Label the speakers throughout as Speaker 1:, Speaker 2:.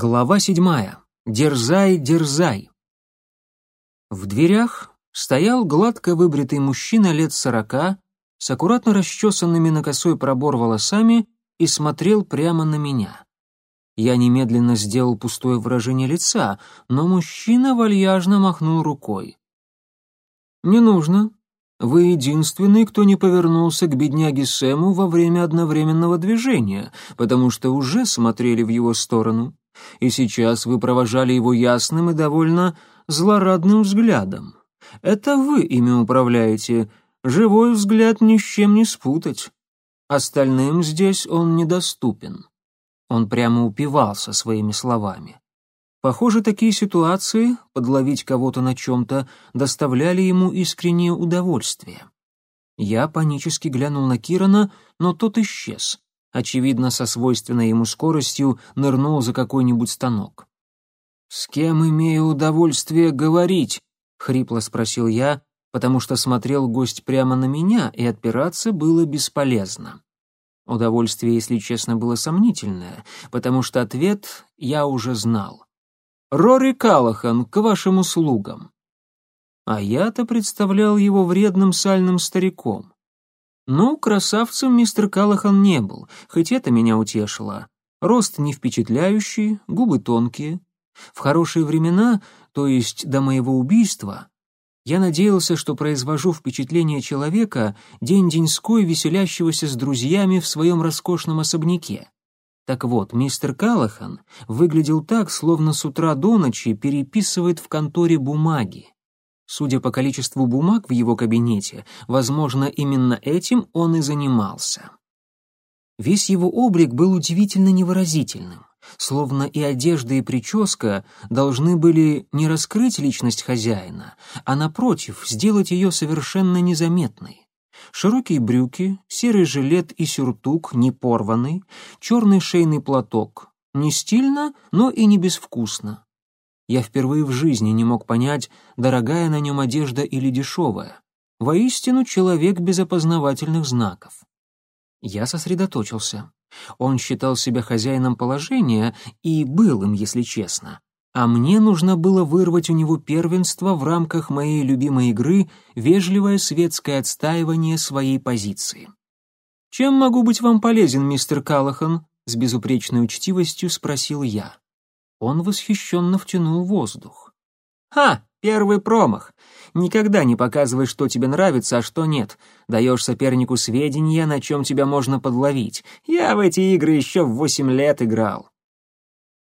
Speaker 1: Глава седьмая. Дерзай, дерзай. В дверях стоял гладко выбритый мужчина лет сорока с аккуратно расчесанными на косой пробор волосами и смотрел прямо на меня. Я немедленно сделал пустое выражение лица, но мужчина вальяжно махнул рукой. «Не нужно. Вы единственный, кто не повернулся к бедняге Сэму во время одновременного движения, потому что уже смотрели в его сторону и сейчас вы провожали его ясным и довольно злорадным взглядом. Это вы ими управляете, живой взгляд ни с чем не спутать. Остальным здесь он недоступен. Он прямо упивался своими словами. Похоже, такие ситуации, подловить кого-то на чем-то, доставляли ему искреннее удовольствие. Я панически глянул на Кирана, но тот исчез очевидно, со свойственной ему скоростью нырнул за какой-нибудь станок. «С кем имею удовольствие говорить?» — хрипло спросил я, потому что смотрел гость прямо на меня, и отпираться было бесполезно. Удовольствие, если честно, было сомнительное, потому что ответ я уже знал. «Рори Калахан, к вашим услугам!» А я-то представлял его вредным сальным стариком. Ну, красавцем мистер Калахан не был, хоть это меня утешило. Рост не впечатляющий, губы тонкие. В хорошие времена, то есть до моего убийства, я надеялся, что произвожу впечатление человека, день-деньской веселящегося с друзьями в своем роскошном особняке. Так вот, мистер Калахан выглядел так, словно с утра до ночи переписывает в конторе бумаги. Судя по количеству бумаг в его кабинете, возможно, именно этим он и занимался. Весь его облик был удивительно невыразительным, словно и одежда, и прическа должны были не раскрыть личность хозяина, а, напротив, сделать ее совершенно незаметной. Широкие брюки, серый жилет и сюртук, не порванный, черный шейный платок. Не стильно, но и не безвкусно. Я впервые в жизни не мог понять, дорогая на нем одежда или дешевая. Воистину, человек без опознавательных знаков. Я сосредоточился. Он считал себя хозяином положения и был им, если честно. А мне нужно было вырвать у него первенство в рамках моей любимой игры вежливое светское отстаивание своей позиции. «Чем могу быть вам полезен, мистер Калахан?» — с безупречной учтивостью спросил я. Он восхищенно втянул воздух. «Ха! Первый промах! Никогда не показывай, что тебе нравится, а что нет. Даешь сопернику сведения, на чем тебя можно подловить. Я в эти игры еще в восемь лет играл».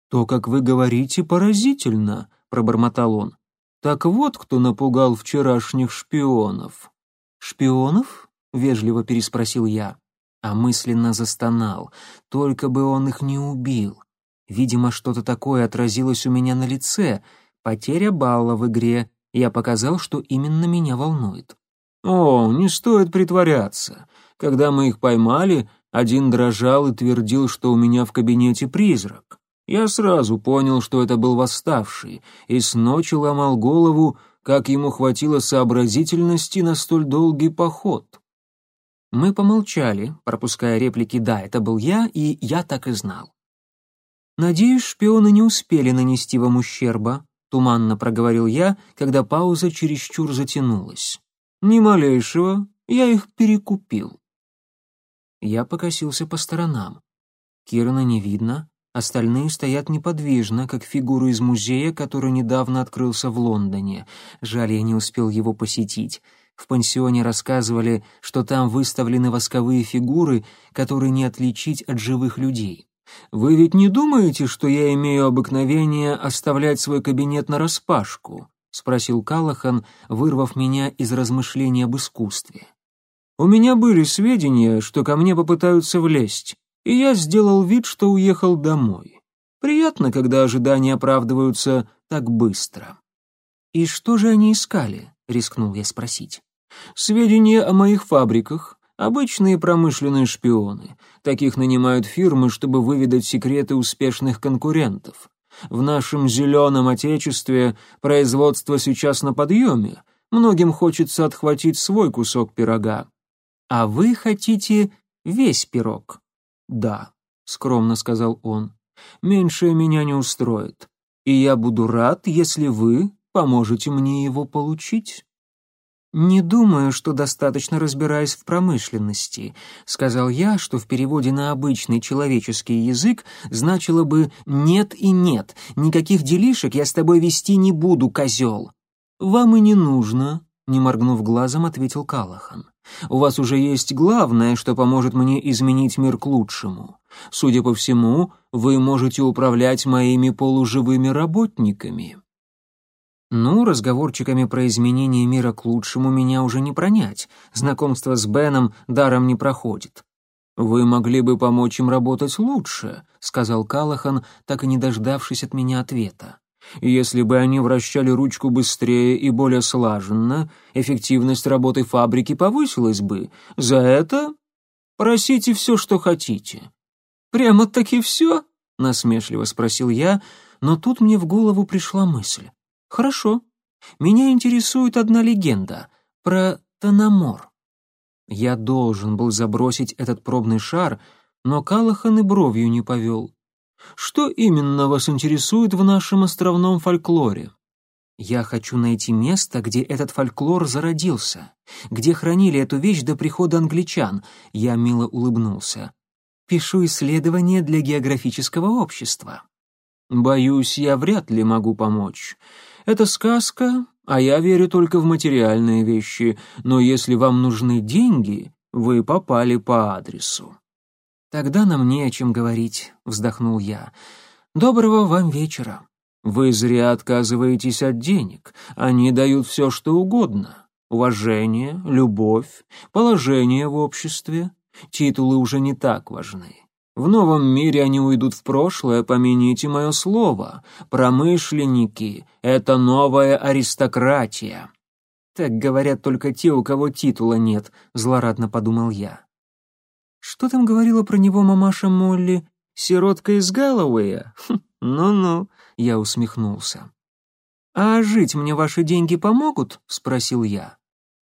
Speaker 1: «То, как вы говорите, поразительно», — пробормотал он. «Так вот, кто напугал вчерашних шпионов». «Шпионов?» — вежливо переспросил я, а мысленно застонал. «Только бы он их не убил. Видимо, что-то такое отразилось у меня на лице. Потеря балла в игре. Я показал, что именно меня волнует. «О, не стоит притворяться. Когда мы их поймали, один дрожал и твердил, что у меня в кабинете призрак. Я сразу понял, что это был восставший, и с ночи ломал голову, как ему хватило сообразительности на столь долгий поход». Мы помолчали, пропуская реплики «да, это был я», и «я так и знал». «Надеюсь, шпионы не успели нанести вам ущерба», — туманно проговорил я, когда пауза чересчур затянулась. «Ни малейшего, я их перекупил». Я покосился по сторонам. Кирана не видно, остальные стоят неподвижно, как фигуры из музея, который недавно открылся в Лондоне. Жаль, я не успел его посетить. В пансионе рассказывали, что там выставлены восковые фигуры, которые не отличить от живых людей. Вы ведь не думаете, что я имею обыкновение оставлять свой кабинет нараспашку? спросил Калахан, вырвав меня из размышлений об искусстве. У меня были сведения, что ко мне попытаются влезть, и я сделал вид, что уехал домой. Приятно, когда ожидания оправдываются так быстро. И что же они искали? рискнул я спросить. Сведения о моих фабриках, Обычные промышленные шпионы. Таких нанимают фирмы, чтобы выведать секреты успешных конкурентов. В нашем зеленом отечестве производство сейчас на подъеме. Многим хочется отхватить свой кусок пирога. А вы хотите весь пирог? Да, скромно сказал он. Меньшее меня не устроит, и я буду рад, если вы поможете мне его получить». «Не думаю, что достаточно разбираюсь в промышленности», — сказал я, что в переводе на обычный человеческий язык значило бы «нет и нет, никаких делишек я с тобой вести не буду, козел». «Вам и не нужно», — не моргнув глазом, ответил Калахан. «У вас уже есть главное, что поможет мне изменить мир к лучшему. Судя по всему, вы можете управлять моими полуживыми работниками». Разговорчиками про изменение мира к лучшему меня уже не пронять. Знакомство с Беном даром не проходит. «Вы могли бы помочь им работать лучше», — сказал Калахан, так и не дождавшись от меня ответа. «Если бы они вращали ручку быстрее и более слаженно, эффективность работы фабрики повысилась бы. За это просите все, что хотите». «Прямо-таки все?» — насмешливо спросил я, но тут мне в голову пришла мысль. Хорошо. Меня интересует одна легенда про Танамор. Я должен был забросить этот пробный шар, но Калахан и бровью не повел. Что именно вас интересует в нашем островном фольклоре? Я хочу найти место, где этот фольклор зародился, где хранили эту вещь до прихода англичан. Я мило улыбнулся. Пишу исследование для географического общества. Боюсь, я вряд ли могу помочь. Это сказка, а я верю только в материальные вещи, но если вам нужны деньги, вы попали по адресу». «Тогда нам не о чем говорить», — вздохнул я. «Доброго вам вечера». «Вы зря отказываетесь от денег. Они дают все, что угодно. Уважение, любовь, положение в обществе. Титулы уже не так важны. В новом мире они уйдут в прошлое, помяните мое слово. Промышленники — это новая аристократия». «Так говорят только те, у кого титула нет», — злорадно подумал я. «Что там говорила про него мамаша Молли? Сиротка из Галлоуэя? Хм, ну-ну», — я усмехнулся. «А жить мне ваши деньги помогут?» — спросил я.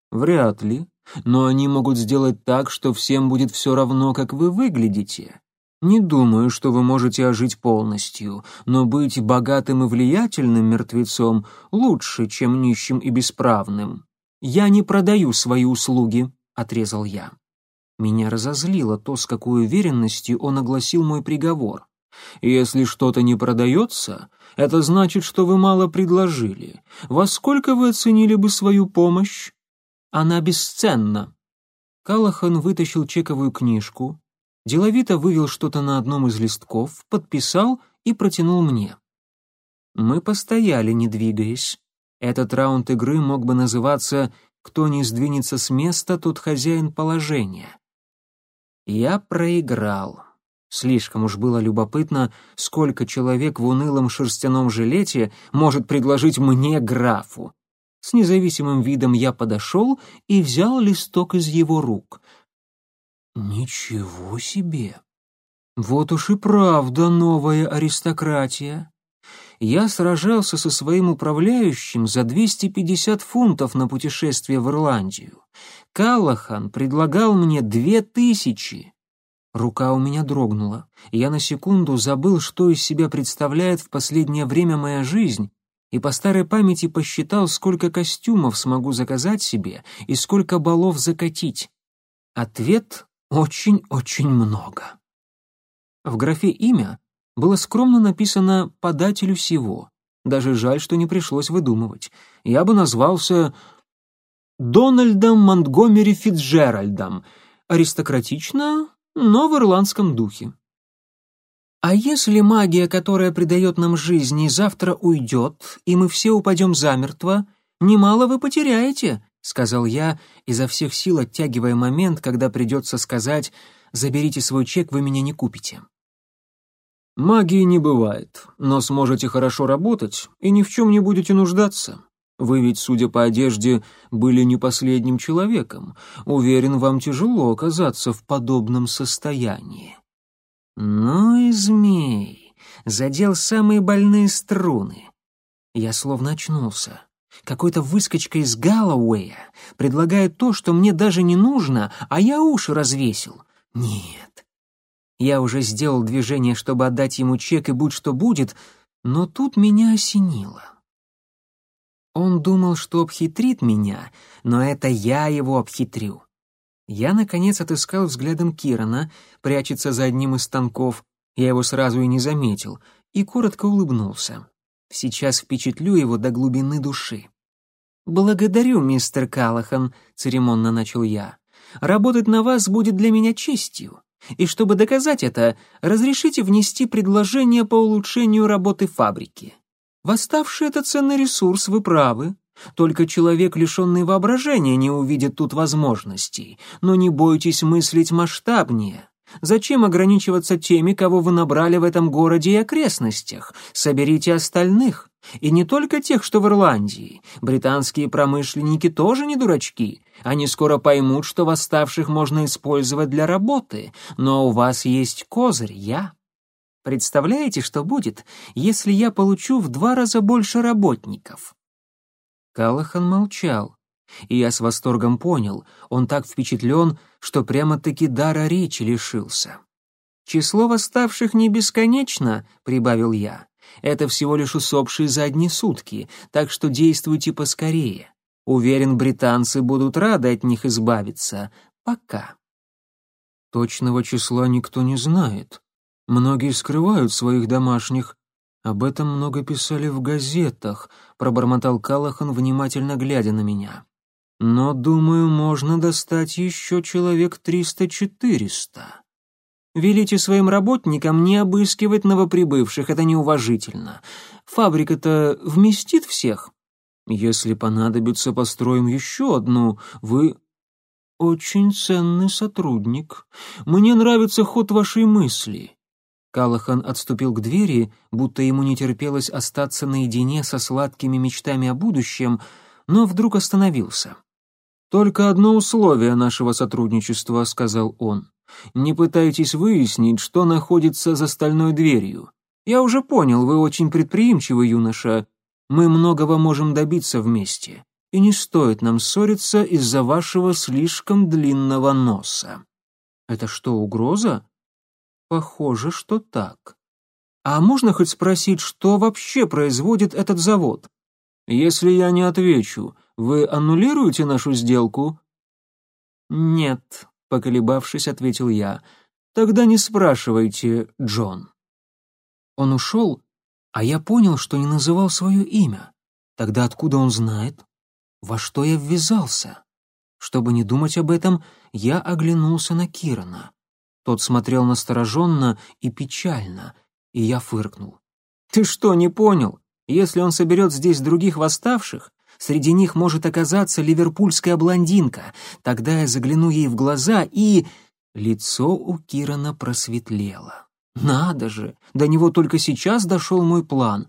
Speaker 1: «Вряд ли, но они могут сделать так, что всем будет все равно, как вы выглядите. Не думаю, что вы можете ожить полностью, но быть богатым и влиятельным мертвецом лучше, чем нищим и бесправным. Я не продаю свои услуги, отрезал я. Меня разозлило то, с какой уверенностью он огласил мой приговор. Если что-то не продается, это значит, что вы мало предложили. Во сколько вы оценили бы свою помощь? Она бесценна. Калахан вытащил чековую книжку, деловито вывел что-то на одном из листков, подписал и протянул мне. Мы постояли, не двигаясь. Этот раунд игры мог бы называться «Кто не сдвинется с места, тот хозяин положения». Я проиграл. Слишком уж было любопытно, сколько человек в унылом шерстяном жилете может предложить мне графу. С независимым видом я подошел и взял листок из его рук. Ничего себе! Вот уж и правда новая аристократия. Я сражался со своим управляющим за 250 фунтов на путешествие в Ирландию. Калахан предлагал мне две тысячи. Рука у меня дрогнула. Я на секунду забыл, что из себя представляет в последнее время моя жизнь, и по старой памяти посчитал, сколько костюмов смогу заказать себе и сколько балов закатить. Ответ очень-очень много. В графе «Имя» было скромно написано «подателю всего». Даже жаль, что не пришлось выдумывать. Я бы назвался Дональдом Монтгомери Фитджеральдом. Аристократично, но в ирландском духе. А если магия, которая придает нам жизни, завтра уйдет, и мы все упадем замертво, немало вы потеряете, — сказал я, изо всех сил оттягивая момент, когда придется сказать «заберите свой чек, вы меня не купите». «Магии не бывает, но сможете хорошо работать и ни в чем не будете нуждаться. Вы ведь, судя по одежде, были не последним человеком. Уверен, вам тяжело оказаться в подобном состоянии». «Ну и змей, задел самые больные струны». Я словно очнулся. Какой-то выскочка из Галлоуэя предлагает то, что мне даже не нужно, а я уши развесил. Нет. Я уже сделал движение, чтобы отдать ему чек и будь что будет, но тут меня осенило. Он думал, что обхитрит меня, но это я его обхитрю. Я, наконец, отыскал взглядом Кирана, прячется за одним из станков, я его сразу и не заметил, и коротко улыбнулся. Сейчас впечатлю его до глубины души. «Благодарю, мистер Калахан», — церемонно начал я. «Работать на вас будет для меня честью. И чтобы доказать это, разрешите внести предложение по улучшению работы фабрики. Восставший — это ценный ресурс, вы правы. Только человек, лишенный воображения, не увидит тут возможностей. Но не бойтесь мыслить масштабнее. Зачем ограничиваться теми, кого вы набрали в этом городе и окрестностях? Соберите остальных. И не только тех, что в Ирландии. Британские промышленники тоже не дурачки. Они скоро поймут, что восставших можно использовать для работы. Но у вас есть козырь, я. Представляете, что будет, если я получу в два раза больше работников? Калахан молчал, и я с восторгом понял, он так впечатлен, что прямо-таки дара речи лишился. «Число восставших не бесконечно», — прибавил я. «Это всего лишь усопшие за одни сутки, так что действуйте поскорее. Уверен, британцы будут рады от них избавиться. Пока». Точного числа никто не знает. Многие скрывают своих домашних, об этом много писали в газетах, пробормотал Калахан, внимательно глядя на меня. Но, думаю, можно достать еще человек триста-четыреста. Велите своим работникам не обыскивать новоприбывших, это неуважительно. Фабрика-то вместит всех. Если понадобится, построим еще одну. Вы очень ценный сотрудник. Мне нравится ход вашей мысли. Калахан отступил к двери, будто ему не терпелось остаться наедине со сладкими мечтами о будущем, но вдруг остановился. «Только одно условие нашего сотрудничества», — сказал он. «Не пытайтесь выяснить, что находится за стальной дверью. Я уже понял, вы очень предприимчивый юноша. Мы многого можем добиться вместе, и не стоит нам ссориться из-за вашего слишком длинного носа». «Это что, угроза?» Похоже, что так. А можно хоть спросить, что вообще производит этот завод? Если я не отвечу, вы аннулируете нашу сделку? Нет, поколебавшись, ответил я. Тогда не спрашивайте, Джон. Он ушел, а я понял, что не называл свое имя. Тогда откуда он знает? Во что я ввязался? Чтобы не думать об этом, я оглянулся на Кирана. Тот смотрел настороженно и печально, и я фыркнул. «Ты что, не понял? Если он соберет здесь других восставших, среди них может оказаться ливерпульская блондинка. Тогда я загляну ей в глаза и...» Лицо у Кирана просветлело. «Надо же! До него только сейчас дошел мой план.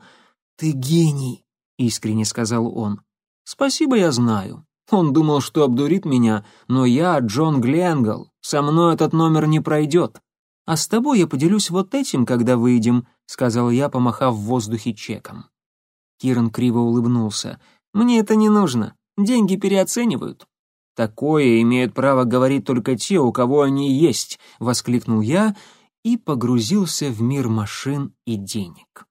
Speaker 1: Ты гений!» — искренне сказал он. «Спасибо, я знаю. Он думал, что обдурит меня, но я Джон Гленгл, со мной этот номер не пройдет. А с тобой я поделюсь вот этим, когда выйдем», — сказал я, помахав в воздухе чеком. Киран криво улыбнулся. «Мне это не нужно. Деньги переоценивают». «Такое имеют право говорить только те, у кого они есть», — воскликнул я и погрузился в мир машин и денег.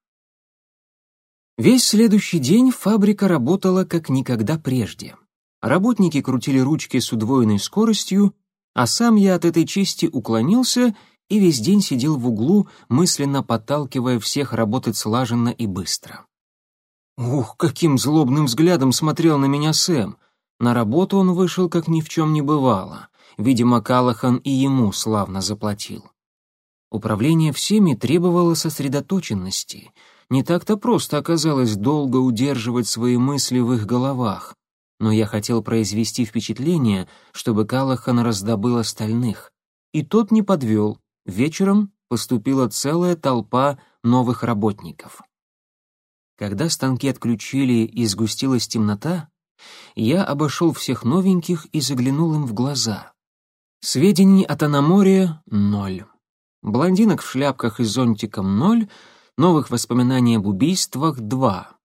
Speaker 1: Весь следующий день фабрика работала как никогда прежде. Работники крутили ручки с удвоенной скоростью, а сам я от этой чести уклонился и весь день сидел в углу, мысленно подталкивая всех работать слаженно и быстро. Ух, каким злобным взглядом смотрел на меня Сэм. На работу он вышел, как ни в чем не бывало. Видимо, Калахан и ему славно заплатил. Управление всеми требовало сосредоточенности. Не так-то просто оказалось долго удерживать свои мысли в их головах но я хотел произвести впечатление, чтобы Калахан раздобыл остальных. И тот не подвел. Вечером поступила целая толпа новых работников. Когда станки отключили и сгустилась темнота, я обошел всех новеньких и заглянул им в глаза. Сведений от Анаморе — ноль. Блондинок в шляпках и зонтиком — ноль, новых воспоминаний об убийствах — два.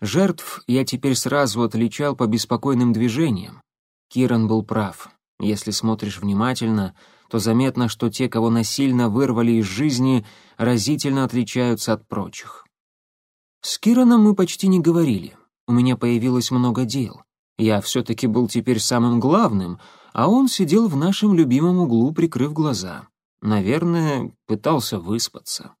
Speaker 1: Жертв я теперь сразу отличал по беспокойным движениям. Киран был прав. Если смотришь внимательно, то заметно, что те, кого насильно вырвали из жизни, разительно отличаются от прочих. С Кираном мы почти не говорили. У меня появилось много дел. Я все-таки был теперь самым главным, а он сидел в нашем любимом углу, прикрыв глаза. Наверное, пытался выспаться.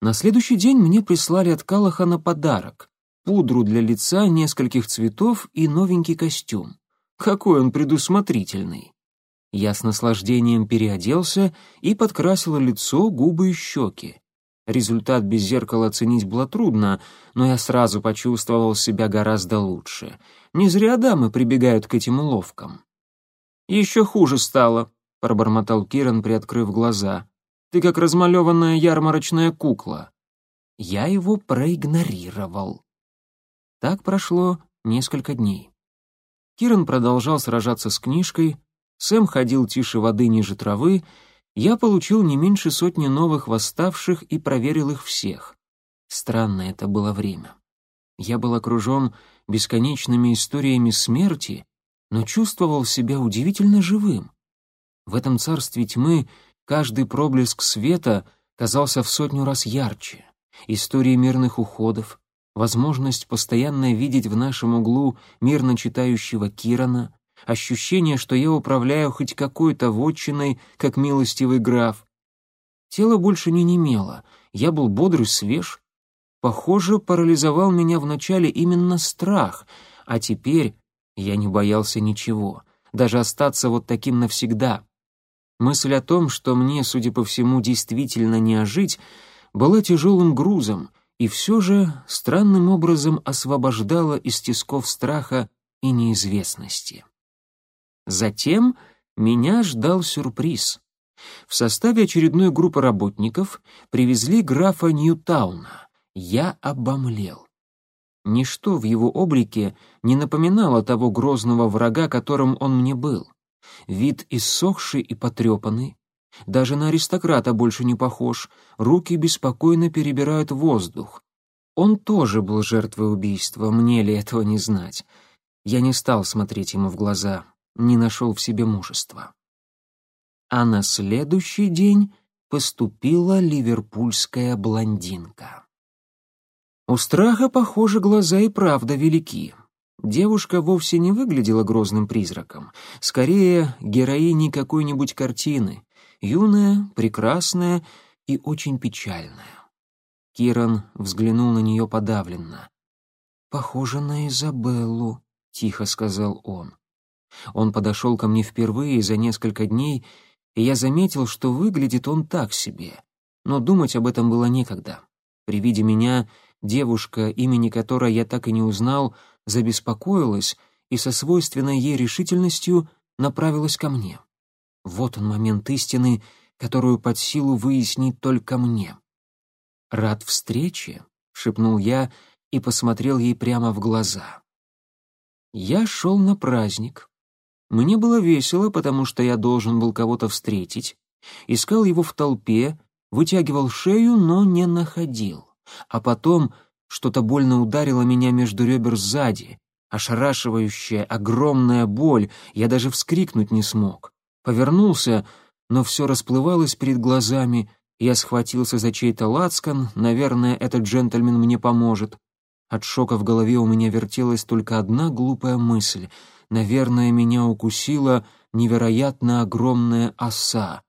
Speaker 1: На следующий день мне прислали от Калахана подарок — пудру для лица нескольких цветов и новенький костюм. Какой он предусмотрительный. Я с наслаждением переоделся и подкрасила лицо, губы и щеки. Результат без зеркала оценить было трудно, но я сразу почувствовал себя гораздо лучше. Не зря дамы прибегают к этим уловкам. «Еще хуже стало», — пробормотал Киран, приоткрыв глаза. «Ты как размалеванная ярмарочная кукла». Я его проигнорировал. Так прошло несколько дней. Киран продолжал сражаться с книжкой, Сэм ходил тише воды ниже травы, я получил не меньше сотни новых восставших и проверил их всех. Странное это было время. Я был окружен бесконечными историями смерти, но чувствовал себя удивительно живым. В этом царстве тьмы каждый проблеск света казался в сотню раз ярче. Истории мирных уходов, возможность постоянно видеть в нашем углу мирно читающего Кирана, ощущение, что я управляю хоть какой-то вотчиной, как милостивый граф. Тело больше не немело, я был бодрый, свеж. Похоже, парализовал меня вначале именно страх, а теперь я не боялся ничего, даже остаться вот таким навсегда. Мысль о том, что мне, судя по всему, действительно не ожить, была тяжелым грузом и все же странным образом освобождала из тисков страха и неизвестности. Затем меня ждал сюрприз. В составе очередной группы работников привезли графа Ньютауна. Я обомлел. Ничто в его облике не напоминало того грозного врага, которым он мне был. Вид иссохший и потрепанный, даже на аристократа больше не похож, руки беспокойно перебирают воздух. Он тоже был жертвой убийства, мне ли этого не знать. Я не стал смотреть ему в глаза, не нашел в себе мужества. А на следующий день поступила ливерпульская блондинка. У страха, похоже, глаза и правда велики. Девушка вовсе не выглядела грозным призраком, скорее героиней какой-нибудь картины, юная, прекрасная и очень печальная. Киран взглянул на нее подавленно. «Похоже на Изабеллу», — тихо сказал он. Он подошел ко мне впервые за несколько дней, и я заметил, что выглядит он так себе. Но думать об этом было некогда. При виде меня девушка, имени которой я так и не узнал, забеспокоилась и со свойственной ей решительностью направилась ко мне. Вот он момент истины, которую под силу выяснить только мне. «Рад встрече», — шепнул я и посмотрел ей прямо в глаза. Я шел на праздник, мне было весело, потому что я должен был кого-то встретить. Искал его в толпе, вытягивал шею, но не находил. А потом что-то больно ударило меня между ребер сзади. Ошарашивающая, огромная боль, я даже вскрикнуть не смог. Повернулся, но все расплывалось перед глазами. Я схватился за чей-то лацкан, наверное, этот джентльмен мне поможет. От шока в голове у меня вертелась только одна глупая мысль — Наверное, меня укусила невероятно огромная оса.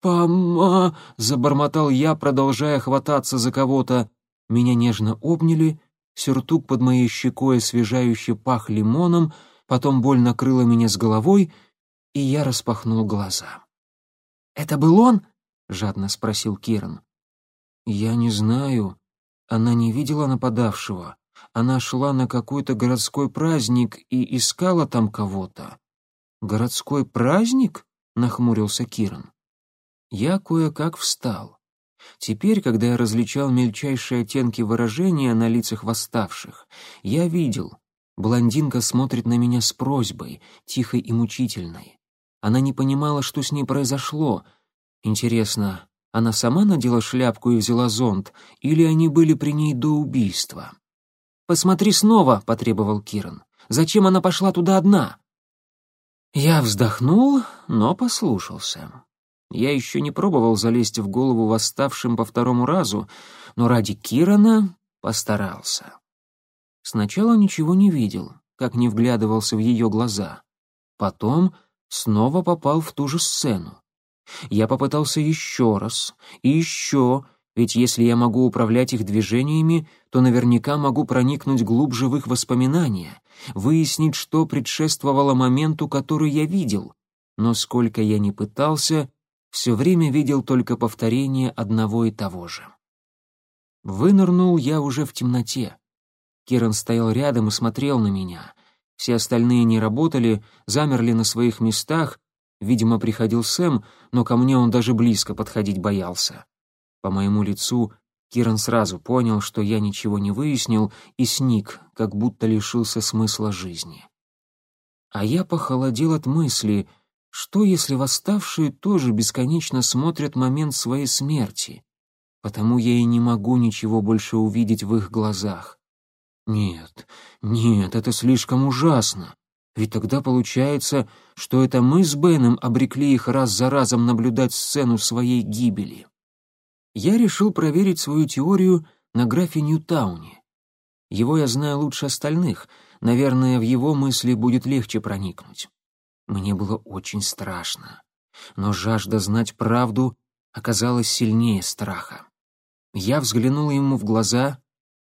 Speaker 1: «Пома!» — забормотал я, продолжая хвататься за кого-то. Меня нежно обняли, сюртук под моей щекой освежающе пах лимоном, потом боль накрыла меня с головой, и я распахнул глаза. «Это был он?» — жадно спросил Киран. «Я не знаю. Она не видела нападавшего она шла на какой-то городской праздник и искала там кого-то. «Городской праздник?» — нахмурился Киран. Я кое-как встал. Теперь, когда я различал мельчайшие оттенки выражения на лицах восставших, я видел, блондинка смотрит на меня с просьбой, тихой и мучительной. Она не понимала, что с ней произошло. Интересно, она сама надела шляпку и взяла зонт, или они были при ней до убийства? «Посмотри снова», — потребовал Киран. «Зачем она пошла туда одна?» Я вздохнул, но послушался. Я еще не пробовал залезть в голову восставшим по второму разу, но ради Кирана постарался. Сначала ничего не видел, как не вглядывался в ее глаза. Потом снова попал в ту же сцену. Я попытался еще раз и еще, ведь если я могу управлять их движениями, то наверняка могу проникнуть глубже в их воспоминания, выяснить, что предшествовало моменту, который я видел. Но сколько я ни пытался, все время видел только повторение одного и того же. Вынырнул я уже в темноте. Киран стоял рядом и смотрел на меня. Все остальные не работали, замерли на своих местах. Видимо, приходил Сэм, но ко мне он даже близко подходить боялся. По моему лицу Киран сразу понял, что я ничего не выяснил, и сник, как будто лишился смысла жизни. А я похолодел от мысли, что если восставшие тоже бесконечно смотрят момент своей смерти, потому я и не могу ничего больше увидеть в их глазах. Нет, нет, это слишком ужасно. Ведь тогда получается, что это мы с Беном обрекли их раз за разом наблюдать сцену своей гибели. Я решил проверить свою теорию на графе Ньютауне. Его я знаю лучше остальных, наверное, в его мысли будет легче проникнуть. Мне было очень страшно, но жажда знать правду оказалась сильнее страха. Я взглянул ему в глаза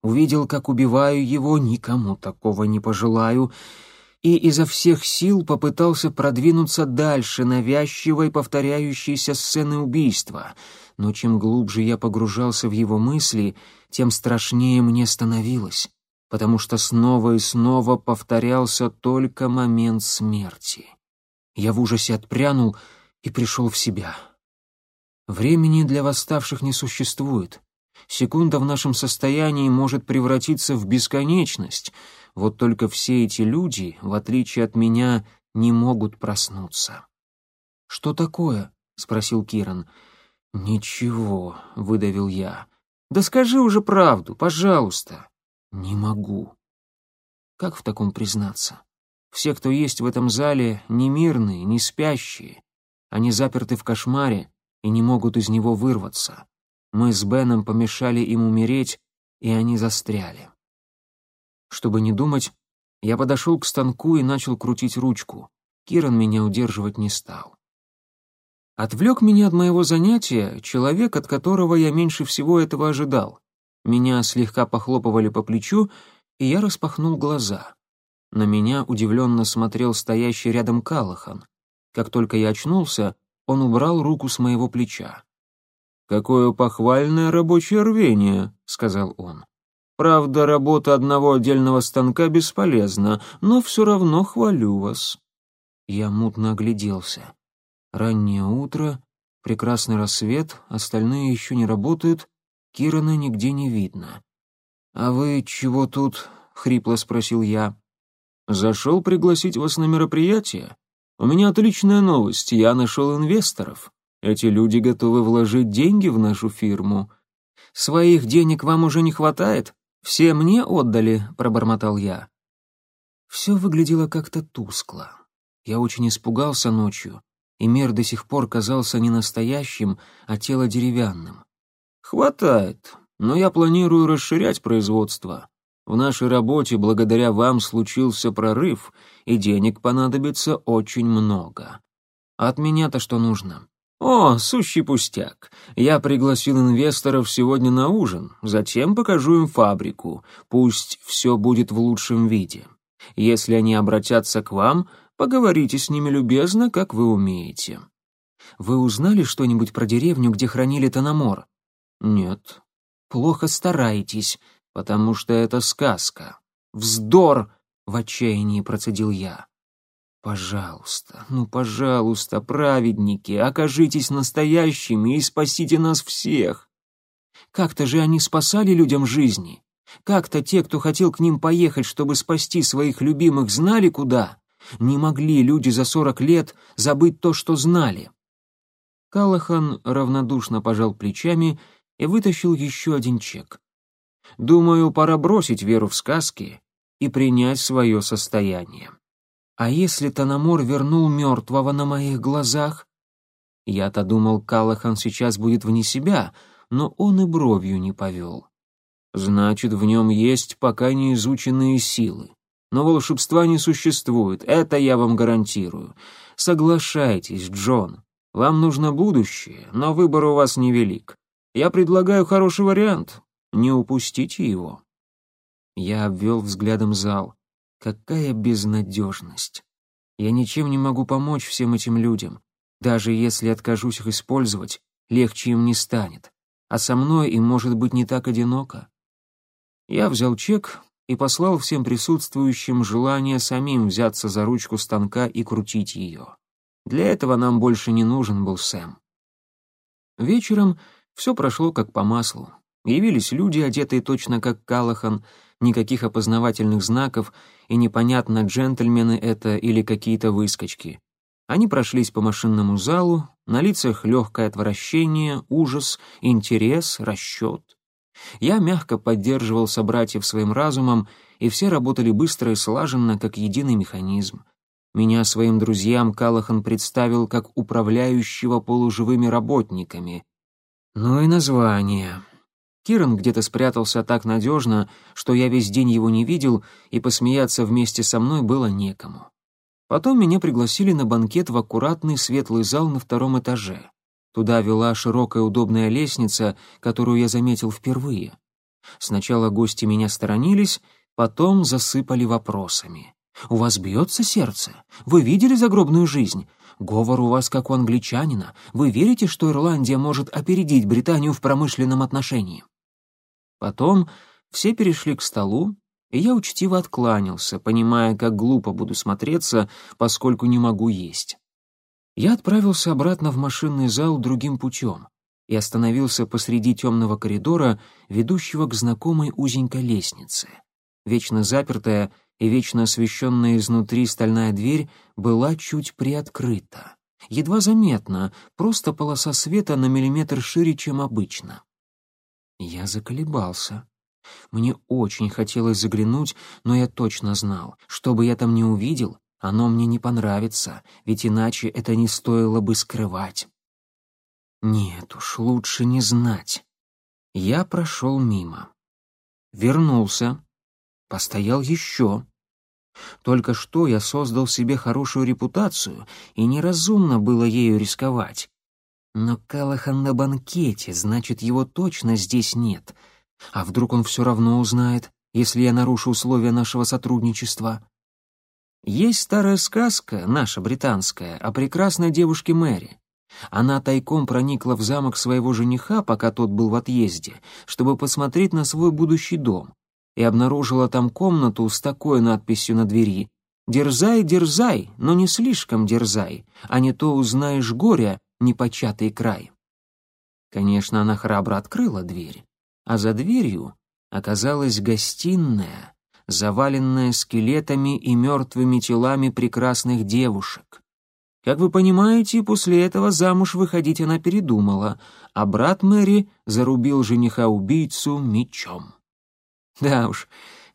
Speaker 1: увидел, как убиваю его, никому такого не пожелаю, и изо всех сил попытался продвинуться дальше навязчивой повторяющейся сцены убийства. Но чем глубже я погружался в его мысли, тем страшнее мне становилось, потому что снова и снова повторялся только момент смерти. Я в ужасе отпрянул и пришел в себя. Времени для восставших не существует. Секунда в нашем состоянии может превратиться в бесконечность. Вот только все эти люди, в отличие от меня, не могут проснуться. «Что такое?» — спросил Киран. «Ничего», — выдавил я. «Да скажи уже правду, пожалуйста». «Не могу». Как в таком признаться? Все, кто есть в этом зале, не мирные, не спящие. Они заперты в кошмаре и не могут из него вырваться. Мы с Беном помешали им умереть, и они застряли. Чтобы не думать, я подошел к станку и начал крутить ручку. Киран меня удерживать не стал. Отвлек меня от моего занятия человек, от которого я меньше всего этого ожидал. Меня слегка похлопывали по плечу, и я распахнул глаза. На меня удивленно смотрел стоящий рядом Калахан. Как только я очнулся, он убрал руку с моего плеча. «Какое похвальное рабочее рвение», — сказал он. «Правда, работа одного отдельного станка бесполезна, но все равно хвалю вас». Я мутно огляделся. Раннее утро, прекрасный рассвет, остальные еще не работают, Кирана нигде не видно. «А вы чего тут?» — хрипло спросил я. «Зашел пригласить вас на мероприятие. У меня отличная новость, я нашел инвесторов. Эти люди готовы вложить деньги в нашу фирму. Своих денег вам уже не хватает? Все мне отдали, пробормотал я. Все выглядело как-то тускло. Я очень испугался ночью, и мир до сих пор казался не настоящим, а тело деревянным. Хватает, но я планирую расширять производство. В нашей работе благодаря вам случился прорыв, и денег понадобится очень много. От меня-то что нужно? «О, сущий пустяк. Я пригласил инвесторов сегодня на ужин, затем покажу им фабрику. Пусть все будет в лучшем виде. Если они обратятся к вам, поговорите с ними любезно, как вы умеете». «Вы узнали что-нибудь про деревню, где хранили Тономор?» «Нет». «Плохо стараетесь, потому что это сказка». «Вздор!» — в отчаянии процедил я. Пожалуйста, ну, пожалуйста, праведники, окажитесь настоящими и спасите нас всех. Как-то же они спасали людям жизни. Как-то те, кто хотел к ним поехать, чтобы спасти своих любимых, знали куда. Не могли люди за сорок лет забыть то, что знали. Калахан равнодушно пожал плечами и вытащил еще один чек. «Думаю, пора бросить веру в сказки и принять свое состояние». А если Танамор вернул мертвого на моих глазах? Я-то думал, Калахан сейчас будет вне себя, но он и бровью не повел. Значит, в нем есть пока не изученные силы. Но волшебства не существует, это я вам гарантирую. Соглашайтесь, Джон. Вам нужно будущее, но выбор у вас невелик. Я предлагаю хороший вариант. Не упустите его. Я обвел взглядом зал. Какая безнадежность. Я ничем не могу помочь всем этим людям. Даже если откажусь их использовать, легче им не станет. А со мной им может быть не так одиноко. Я взял чек и послал всем присутствующим желание самим взяться за ручку станка и крутить ее. Для этого нам больше не нужен был Сэм. Вечером все прошло как по маслу. Явились люди, одетые точно как Калахан, никаких опознавательных знаков, и непонятно, джентльмены это или какие-то выскочки. Они прошлись по машинному залу, на лицах легкое отвращение, ужас, интерес, расчет. Я мягко поддерживал собратьев своим разумом, и все работали быстро и слаженно, как единый механизм. Меня своим друзьям Калахан представил как управляющего полуживыми работниками. Ну и название. Киран где-то спрятался так надежно, что я весь день его не видел, и посмеяться вместе со мной было некому. Потом меня пригласили на банкет в аккуратный светлый зал на втором этаже. Туда вела широкая удобная лестница, которую я заметил впервые. Сначала гости меня сторонились, потом засыпали вопросами. «У вас бьется сердце? Вы видели загробную жизнь? Говор у вас как у англичанина. Вы верите, что Ирландия может опередить Британию в промышленном отношении?» Потом все перешли к столу, и я учтиво откланялся, понимая, как глупо буду смотреться, поскольку не могу есть. Я отправился обратно в машинный зал другим путем и остановился посреди темного коридора, ведущего к знакомой узенькой лестнице. Вечно запертая и вечно освещенная изнутри стальная дверь была чуть приоткрыта. Едва заметно, просто полоса света на миллиметр шире, чем обычно. Я заколебался. Мне очень хотелось заглянуть, но я точно знал, что бы я там ни увидел, оно мне не понравится, ведь иначе это не стоило бы скрывать. Нет уж, лучше не знать. Я прошел мимо. Вернулся. Постоял еще. Только что я создал себе хорошую репутацию, и неразумно было ею рисковать. Но Калахан на банкете, значит, его точно здесь нет. А вдруг он все равно узнает, если я нарушу условия нашего сотрудничества? Есть старая сказка, наша британская, о прекрасной девушке Мэри. Она тайком проникла в замок своего жениха, пока тот был в отъезде, чтобы посмотреть на свой будущий дом, и обнаружила там комнату с такой надписью на двери «Дерзай, дерзай, но не слишком дерзай, а не то узнаешь горя, непочатый край. Конечно, она храбро открыла дверь, а за дверью оказалась гостиная, заваленная скелетами и мертвыми телами прекрасных девушек. Как вы понимаете, после этого замуж выходить она передумала, а брат Мэри зарубил жениха-убийцу мечом. Да уж,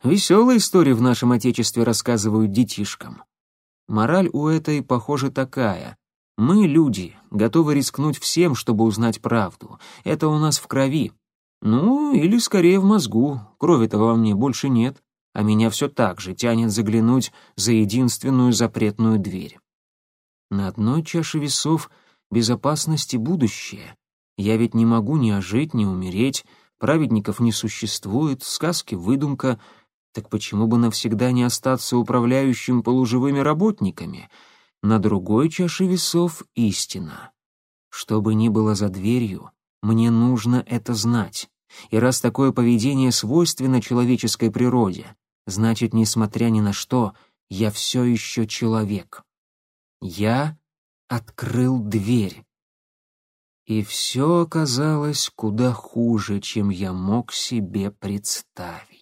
Speaker 1: веселая история в нашем отечестве рассказывают детишкам. Мораль у этой, похоже, такая. Мы, люди, готовы рискнуть всем, чтобы узнать правду. Это у нас в крови. Ну, или скорее в мозгу. Крови-то во мне больше нет, а меня все так же тянет заглянуть за единственную запретную дверь. На одной чаше весов безопасности будущее. Я ведь не могу ни ожить, ни умереть, праведников не существует, сказки — выдумка. Так почему бы навсегда не остаться управляющим полуживыми работниками — на другой чаше весов истина. Что бы ни было за дверью, мне нужно это знать. И раз такое поведение свойственно человеческой природе, значит, несмотря ни на что, я все еще человек. Я открыл дверь. И все оказалось куда хуже, чем я мог себе представить.